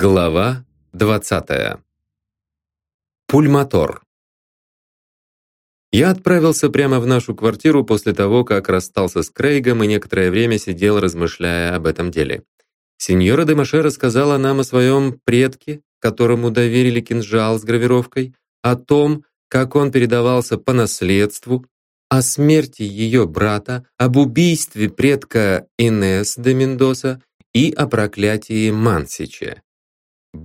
Глава 20. Пульмотор. Я отправился прямо в нашу квартиру после того, как расстался с Крейгом и некоторое время сидел, размышляя об этом деле. Сеньора де Маше рассказала нам о своем предке, которому доверили кинжал с гравировкой, о том, как он передавался по наследству, о смерти ее брата, об убийстве предка Инес де Мендоса и о проклятии Мансича.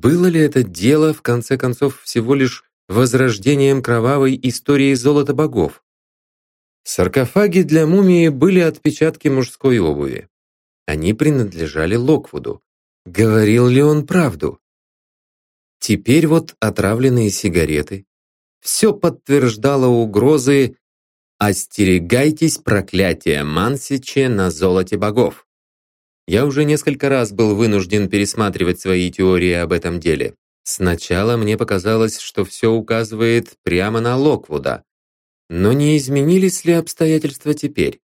Было ли это дело, в конце концов, всего лишь возрождением кровавой истории золота богов? В саркофаге для мумии были отпечатки мужской обуви. Они принадлежали Локвуду. Говорил ли он правду? Теперь вот отравленные сигареты. Все подтверждало угрозы «Остерегайтесь проклятия Мансича на золоте богов». Я уже несколько раз был вынужден пересматривать свои теории об этом деле. Сначала мне показалось, что все указывает прямо на Локвуда. Но не изменились ли обстоятельства теперь?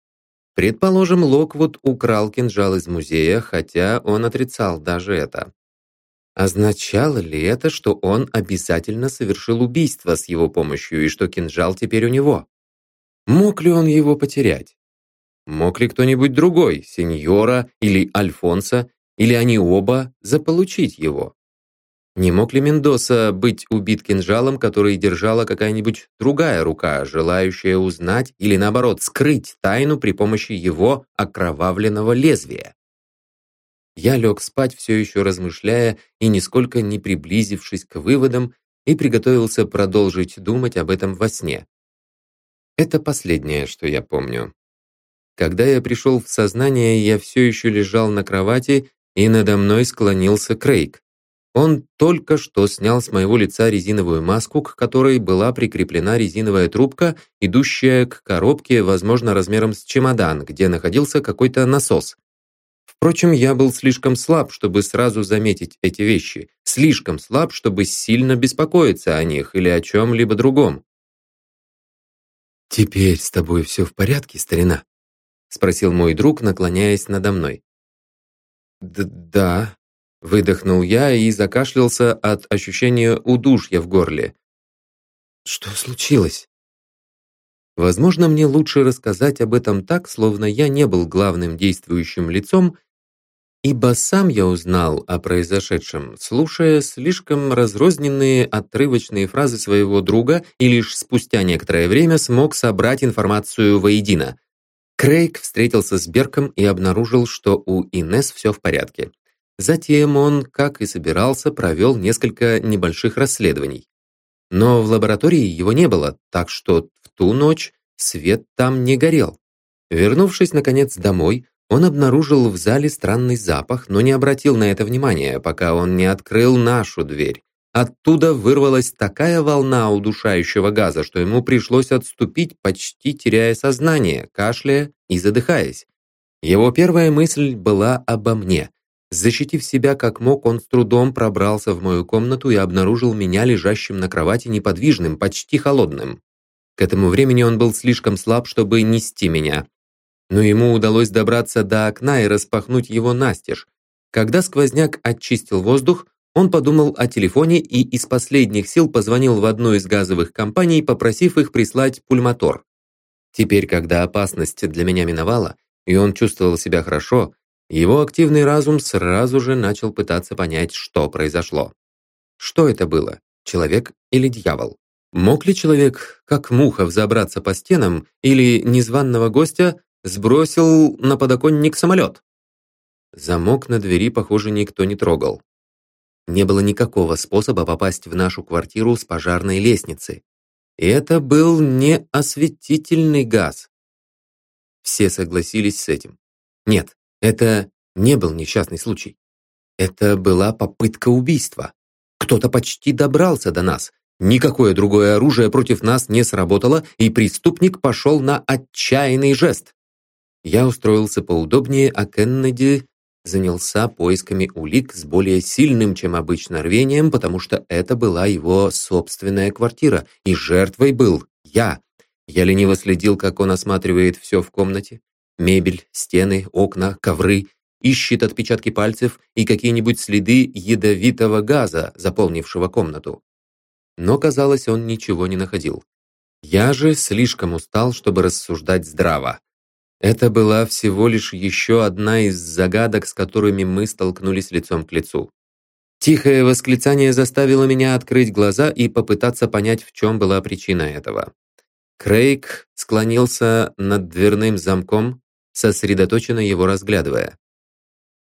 Предположим, Локвуд украл кинжал из музея, хотя он отрицал даже это. Означало ли это, что он обязательно совершил убийство с его помощью и что кинжал теперь у него? Мог ли он его потерять? Мог ли кто-нибудь другой, сеньора или Альфонса, или они оба, заполучить его? Не мог ли Мендоса быть убит кинжалом, который держала какая-нибудь другая рука, желающая узнать или, наоборот, скрыть тайну при помощи его окровавленного лезвия? Я лег спать, все еще размышляя и нисколько не приблизившись к выводам, и приготовился продолжить думать об этом во сне. Это последнее, что я помню. Когда я пришел в сознание, я все еще лежал на кровати, и надо мной склонился Крейг. Он только что снял с моего лица резиновую маску, к которой была прикреплена резиновая трубка, идущая к коробке, возможно, размером с чемодан, где находился какой-то насос. Впрочем, я был слишком слаб, чтобы сразу заметить эти вещи, слишком слаб, чтобы сильно беспокоиться о них или о чем-либо другом. «Теперь с тобой все в порядке, старина?» Спросил мой друг, наклоняясь надо мной. «Да», — выдохнул я и закашлялся от ощущения удушья в горле. «Что случилось?» Возможно, мне лучше рассказать об этом так, словно я не был главным действующим лицом, ибо сам я узнал о произошедшем, слушая слишком разрозненные отрывочные фразы своего друга и лишь спустя некоторое время смог собрать информацию воедино. Крейг встретился с Берком и обнаружил, что у Инес все в порядке. Затем он, как и собирался, провел несколько небольших расследований. Но в лаборатории его не было, так что в ту ночь свет там не горел. Вернувшись, наконец, домой, он обнаружил в зале странный запах, но не обратил на это внимания, пока он не открыл нашу дверь. Оттуда вырвалась такая волна удушающего газа, что ему пришлось отступить, почти теряя сознание, кашляя и задыхаясь. Его первая мысль была обо мне. Защитив себя как мог, он с трудом пробрался в мою комнату и обнаружил меня лежащим на кровати неподвижным, почти холодным. К этому времени он был слишком слаб, чтобы нести меня. Но ему удалось добраться до окна и распахнуть его настежь. Когда сквозняк очистил воздух, он подумал о телефоне и из последних сил позвонил в одну из газовых компаний, попросив их прислать пульмотор. Теперь, когда опасность для меня миновала, и он чувствовал себя хорошо, его активный разум сразу же начал пытаться понять, что произошло. Что это было, человек или дьявол? Мог ли человек, как муха, взобраться по стенам, или незваного гостя сбросил на подоконник самолет? Замок на двери, похоже, никто не трогал. Не было никакого способа попасть в нашу квартиру с пожарной лестницы. И это был не осветительный газ. Все согласились с этим. Нет, это не был несчастный случай. Это была попытка убийства. Кто-то почти добрался до нас. Никакое другое оружие против нас не сработало, и преступник пошел на отчаянный жест. Я устроился поудобнее, а Кеннеди занялся поисками улик с более сильным, чем обычно, рвением, потому что это была его собственная квартира, и жертвой был я. Я лениво следил, как он осматривает все в комнате. Мебель, стены, окна, ковры. ищет отпечатки пальцев и какие-нибудь следы ядовитого газа, заполнившего комнату. Но, казалось, он ничего не находил. Я же слишком устал, чтобы рассуждать здраво. Это была всего лишь еще одна из загадок, с которыми мы столкнулись лицом к лицу. Тихое восклицание заставило меня открыть глаза и попытаться понять, в чем была причина этого. Крейг склонился над дверным замком, сосредоточенно его разглядывая.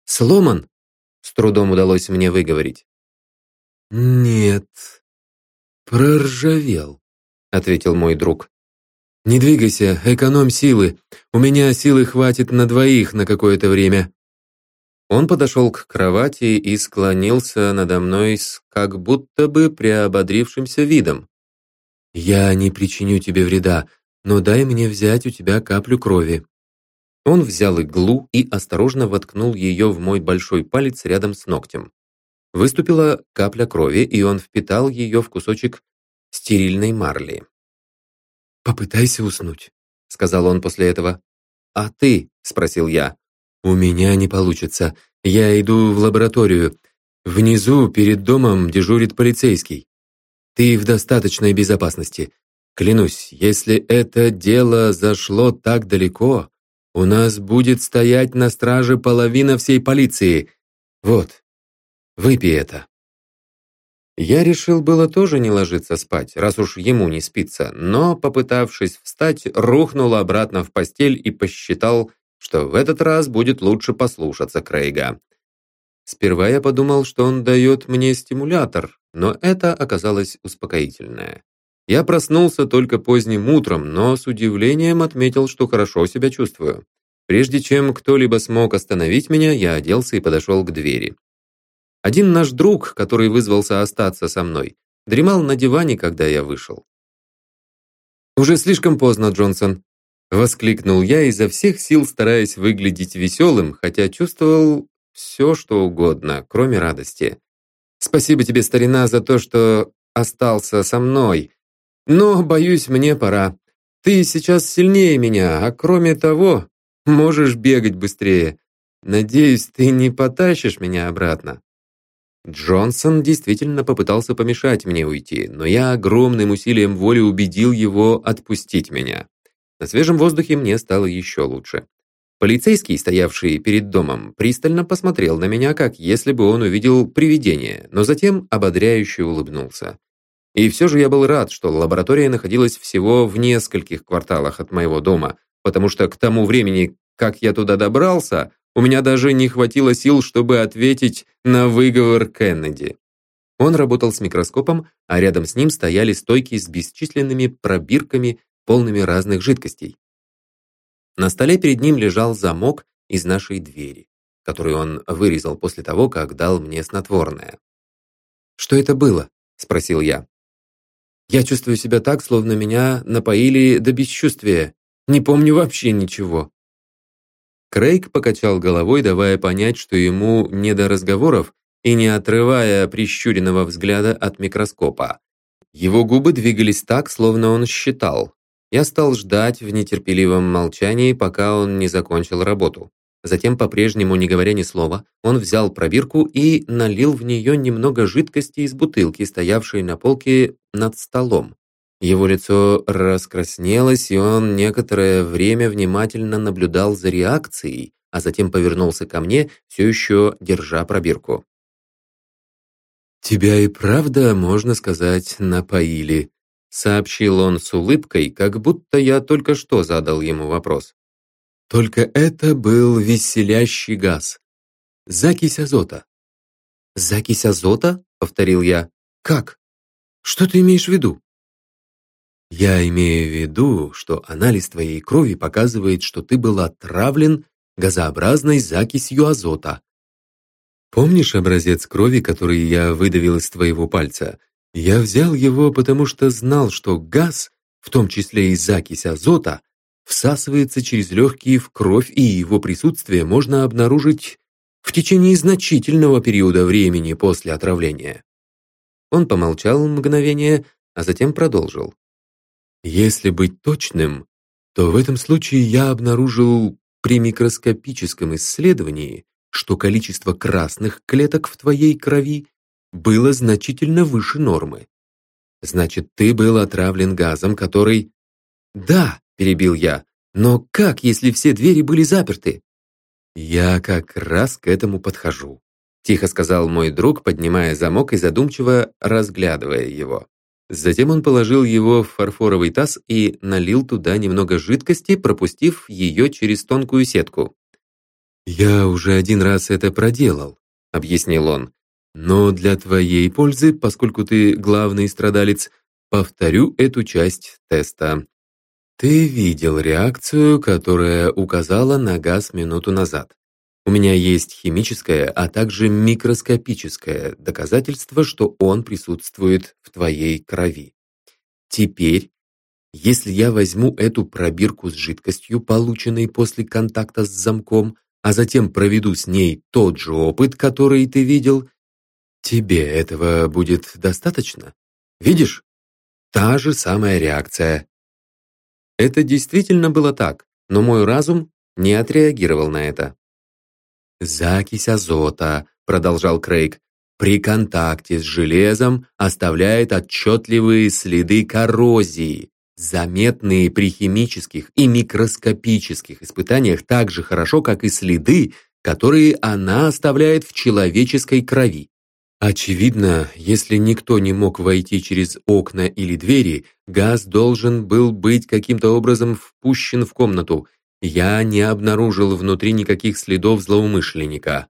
«Сломан?» — с трудом удалось мне выговорить. «Нет, проржавел», — ответил мой друг. «Не двигайся, экономь силы. У меня силы хватит на двоих на какое-то время». Он подошел к кровати и склонился надо мной с как будто бы приободрившимся видом. «Я не причиню тебе вреда, но дай мне взять у тебя каплю крови». Он взял иглу и осторожно воткнул ее в мой большой палец рядом с ногтем. Выступила капля крови, и он впитал ее в кусочек стерильной марли. «Попытайся уснуть», — сказал он после этого. «А ты?» — спросил я. «У меня не получится. Я иду в лабораторию. Внизу, перед домом, дежурит полицейский. Ты в достаточной безопасности. Клянусь, если это дело зашло так далеко, у нас будет стоять на страже половина всей полиции. Вот, выпей это». Я решил было тоже не ложиться спать, раз уж ему не спится, но, попытавшись встать, рухнул обратно в постель и посчитал, что в этот раз будет лучше послушаться Крейга. Сперва я подумал, что он дает мне стимулятор, но это оказалось успокоительное. Я проснулся только поздним утром, но с удивлением отметил, что хорошо себя чувствую. Прежде чем кто-либо смог остановить меня, я оделся и подошел к двери. Один наш друг, который вызвался остаться со мной, дремал на диване, когда я вышел. «Уже слишком поздно, Джонсон», — воскликнул я изо всех сил, стараясь выглядеть веселым, хотя чувствовал все, что угодно, кроме радости. «Спасибо тебе, старина, за то, что остался со мной. Но, боюсь, мне пора. Ты сейчас сильнее меня, а кроме того, можешь бегать быстрее. Надеюсь, ты не потащишь меня обратно». Джонсон действительно попытался помешать мне уйти, но я огромным усилием воли убедил его отпустить меня. На свежем воздухе мне стало еще лучше. Полицейский, стоявший перед домом, пристально посмотрел на меня, как если бы он увидел привидение, но затем ободряюще улыбнулся. И все же я был рад, что лаборатория находилась всего в нескольких кварталах от моего дома, потому что к тому времени, как я туда добрался, у меня даже не хватило сил, чтобы ответить на выговор Кеннеди. Он работал с микроскопом, а рядом с ним стояли стойки с бесчисленными пробирками, полными разных жидкостей. На столе перед ним лежал замок из нашей двери, который он вырезал после того, как дал мне снотворное. «Что это было?» — спросил я. «Я чувствую себя так, словно меня напоили до бесчувствия. Не помню вообще ничего». Крейг покачал головой, давая понять, что ему не до разговоров, и не отрывая прищуренного взгляда от микроскопа. Его губы двигались так, словно он считал. Я стал ждать в нетерпеливом молчании, пока он не закончил работу. Затем, по-прежнему не говоря ни слова, он взял пробирку и налил в нее немного жидкости из бутылки, стоявшей на полке над столом. Его лицо раскраснелось, и он некоторое время внимательно наблюдал за реакцией, а затем повернулся ко мне, все еще держа пробирку. «Тебя и правда, можно сказать, напоили», сообщил он с улыбкой, как будто я только что задал ему вопрос. «Только это был веселящий газ. Закись азота». «Закись азота?» — повторил я. «Как? Что ты имеешь в виду?» Я имею в виду, что анализ твоей крови показывает, что ты был отравлен газообразной закисью азота. Помнишь образец крови, который я выдавил из твоего пальца? Я взял его, потому что знал, что газ, в том числе и закись азота, всасывается через легкие в кровь, и его присутствие можно обнаружить в течение значительного периода времени после отравления. Он помолчал мгновение, а затем продолжил. Если быть точным, то в этом случае я обнаружил при микроскопическом исследовании что количество красных клеток в твоей крови было значительно выше нормы. Значит, ты был отравлен газом, который... Да, перебил я, но как, если все двери были заперты? Я как раз к этому подхожу, тихо сказал мой друг, поднимая замок и задумчиво разглядывая его. Затем он положил его в фарфоровый таз и налил туда немного жидкости, пропустив ее через тонкую сетку. «Я уже один раз это проделал», — объяснил он. «Но для твоей пользы, поскольку ты главный страдалец, повторю эту часть теста. Ты видел реакцию, которая указала на газ минуту назад. У меня есть химическое, а также микроскопическое доказательство, что он присутствует в твоей крови. Теперь, если я возьму эту пробирку с жидкостью, полученной после контакта с замком, а затем проведу с ней тот же опыт, который ты видел, тебе этого будет достаточно? Видишь? Та же самая реакция. Это действительно было так, но мой разум не отреагировал на это. Закись азота, продолжал Крейг, при контакте с железом оставляет отчетливые следы коррозии, заметные при химических и микроскопических испытаниях так же хорошо, как и следы, которые она оставляет в человеческой крови. Очевидно, если никто не мог войти через окна или двери, газ должен был быть каким-то образом впущен в комнату, я не обнаружил внутри никаких следов злоумышленника.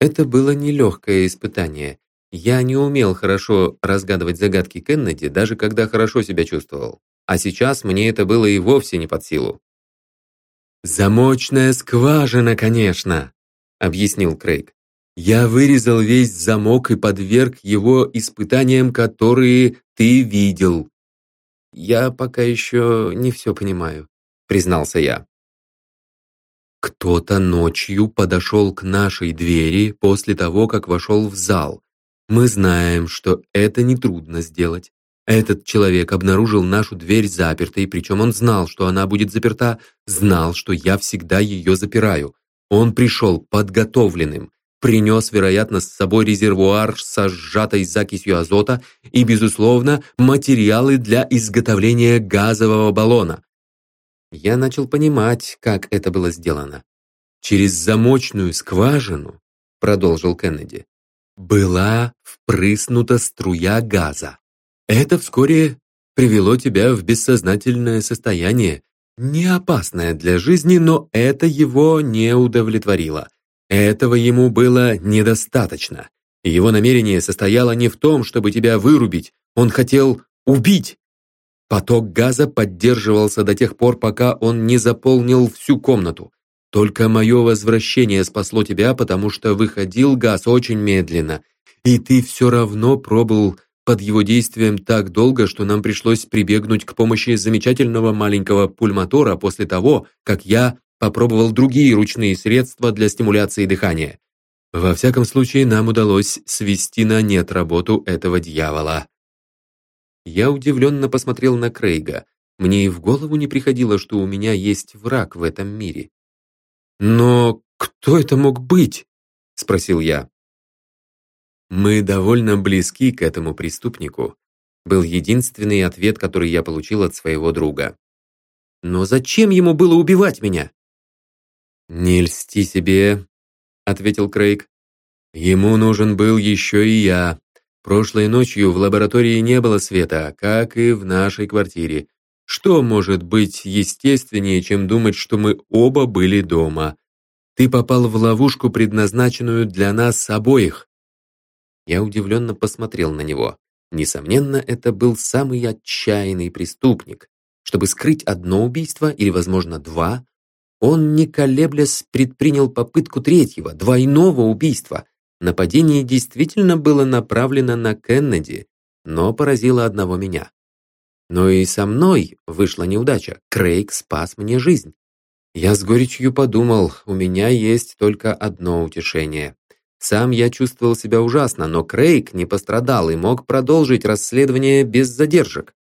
Это было нелегкое испытание. Я не умел хорошо разгадывать загадки Кеннеди, даже когда хорошо себя чувствовал. А сейчас мне это было и вовсе не под силу. «Замочная скважина, конечно», — объяснил Крейг. «Я вырезал весь замок и подверг его испытаниям, которые ты видел». «Я пока еще не все понимаю», признался я. Кто-то ночью подошел к нашей двери после того, как вошел в зал. Мы знаем, что это нетрудно сделать. Этот человек обнаружил нашу дверь запертой, причем он знал, что она будет заперта, знал, что я всегда ее запираю. Он пришел подготовленным, принес, вероятно, с собой резервуар со сжатой закисью азота и, безусловно, материалы для изготовления газового баллона я начал понимать, как это было сделано. «Через замочную скважину», — продолжил Кеннеди, «была впрыснута струя газа. Это вскоре привело тебя в бессознательное состояние, не опасное для жизни, но это его не удовлетворило. Этого ему было недостаточно. Его намерение состояло не в том, чтобы тебя вырубить, он хотел убить. Поток газа поддерживался до тех пор, пока он не заполнил всю комнату. Только мое возвращение спасло тебя, потому что выходил газ очень медленно, и ты все равно пробыл под его действием так долго, что нам пришлось прибегнуть к помощи замечательного маленького пульмотора после того, как я попробовал другие ручные средства для стимуляции дыхания. Во всяком случае, нам удалось свести на нет работу этого дьявола. Я удивленно посмотрел на Крейга. Мне и в голову не приходило, что у меня есть враг в этом мире. «Но кто это мог быть?» — спросил я. «Мы довольно близки к этому преступнику», был единственный ответ, который я получил от своего друга. «Но зачем ему было убивать меня?» «Не льсти себе», — ответил Крейг. «Ему нужен был еще и я. Прошлой ночью в лаборатории не было света, как и в нашей квартире. Что может быть естественнее, чем думать, что мы оба были дома? Ты попал в ловушку, предназначенную для нас обоих. Я удивленно посмотрел на него. Несомненно, это был самый отчаянный преступник. Чтобы скрыть одно убийство или, возможно, два, он, не колеблясь, предпринял попытку третьего, двойного убийства — Нападение действительно было направлено на Кеннеди, но поразило одного меня. Но и со мной вышла неудача. Крейг спас мне жизнь. Я с горечью подумал, у меня есть только одно утешение. Сам я чувствовал себя ужасно, но Крейг не пострадал и мог продолжить расследование без задержек.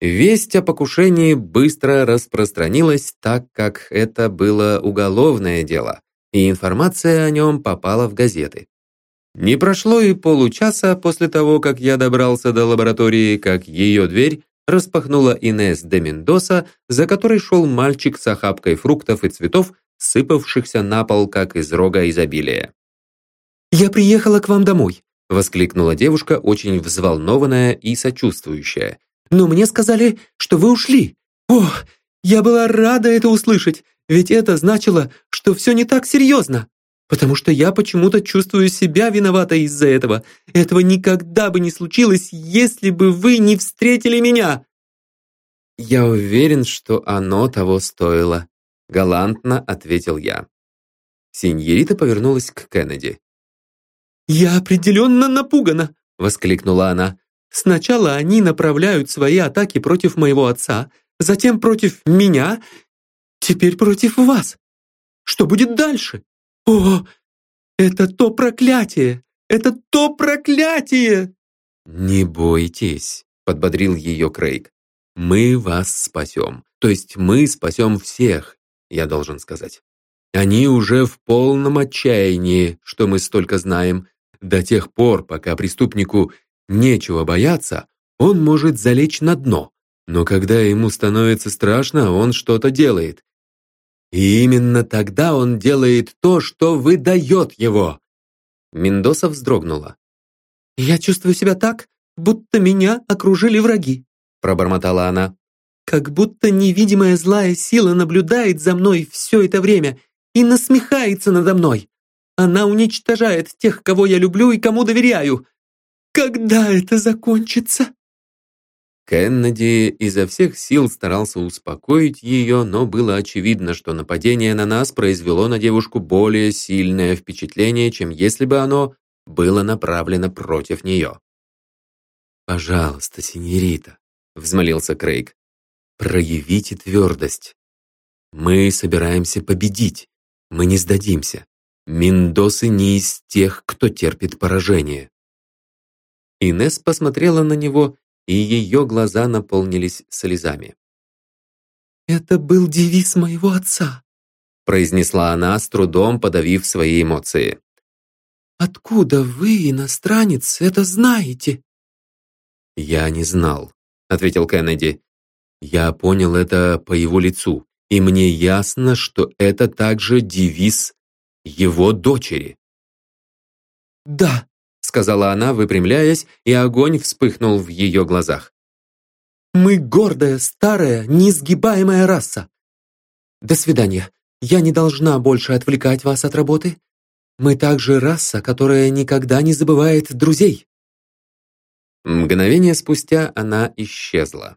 Весть о покушении быстро распространилась, так как это было уголовное дело. и информация о нем попала в газеты. Не прошло и получаса после того, как я добрался до лаборатории, как ее дверь распахнула Инес де Мендоса, за которой шел мальчик с охапкой фруктов и цветов, сыпавшихся на пол, как из рога изобилия. «Я приехала к вам домой», — воскликнула девушка, очень взволнованная и сочувствующая. «Но мне сказали, что вы ушли. О, я была рада это услышать, ведь это значило, что все не так серьезно потому что я почему-то чувствую себя виноватой из-за этого. Этого никогда бы не случилось, если бы вы не встретили меня!» «Я уверен, что оно того стоило», — галантно ответил я. Синьерита повернулась к Кеннеди. «Я определенно напугана!» — воскликнула она. «Сначала они направляют свои атаки против моего отца, затем против меня, теперь против вас. Что будет дальше?» «О, это то проклятие! Это то проклятие!» «Не бойтесь», — подбодрил ее Крейг. «Мы вас спасем. То есть мы спасем всех, я должен сказать. Они уже в полном отчаянии, что мы столько знаем. До тех пор, пока преступнику нечего бояться, он может залечь на дно. Но когда ему становится страшно, он что-то делает. И именно тогда он делает то, что выдает его. Мендоса вздрогнула. «Я чувствую себя так, будто меня окружили враги», пробормотала она. «Как будто невидимая злая сила наблюдает за мной все это время и насмехается надо мной. Она уничтожает тех, кого я люблю и кому доверяю. Когда это закончится?» Кеннеди изо всех сил старался успокоить ее, но было очевидно, что нападение на нас произвело на девушку более сильное впечатление, чем если бы оно было направлено против нее. «Пожалуйста, синьорита», — взмолился Крейг, — «проявите твердость. Мы собираемся победить, мы не сдадимся. Миндосы не из тех, кто терпит поражение». Инес посмотрела на него и ее глаза наполнились слезами. «Это был девиз моего отца», произнесла она, с трудом подавив свои эмоции. «Откуда вы, иностранец, это знаете?» «Я не знал», — ответил Кеннеди. «Я понял это по его лицу, и мне ясно, что это также девиз его дочери». «Да», сказала она, выпрямляясь, и огонь вспыхнул в ее глазах. «Мы гордая, старая, несгибаемая раса. До свидания. Я не должна больше отвлекать вас от работы. Мы также раса, которая никогда не забывает друзей». Мгновение спустя она исчезла.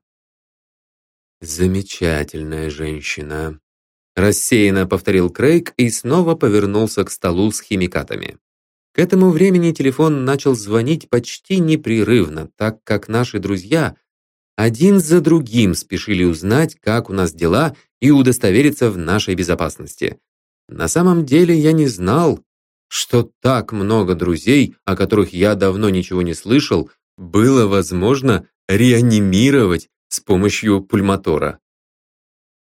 «Замечательная женщина», — рассеянно повторил Крейг и снова повернулся к столу с химикатами. К этому времени телефон начал звонить почти непрерывно, так как наши друзья один за другим спешили узнать, как у нас дела и удостовериться в нашей безопасности. На самом деле я не знал, что так много друзей, о которых я давно ничего не слышал, было возможно реанимировать с помощью пульмотора.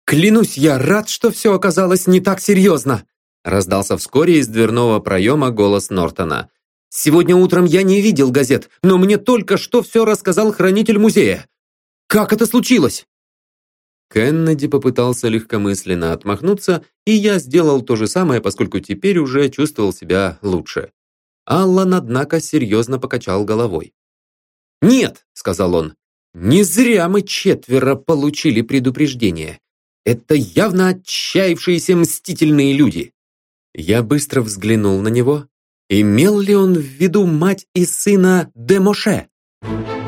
«Клянусь, я рад, что все оказалось не так серьезно!» Раздался вскоре из дверного проема голос Нортона. «Сегодня утром я не видел газет, но мне только что все рассказал хранитель музея. Как это случилось?» Кеннеди попытался легкомысленно отмахнуться, и я сделал то же самое, поскольку теперь уже чувствовал себя лучше. Аллан, однако, серьезно покачал головой. «Нет», — сказал он, — «не зря мы четверо получили предупреждение. Это явно отчаявшиеся мстительные люди. Я быстро взглянул на него. Имел ли он в виду мать и сына Демоше? Моше?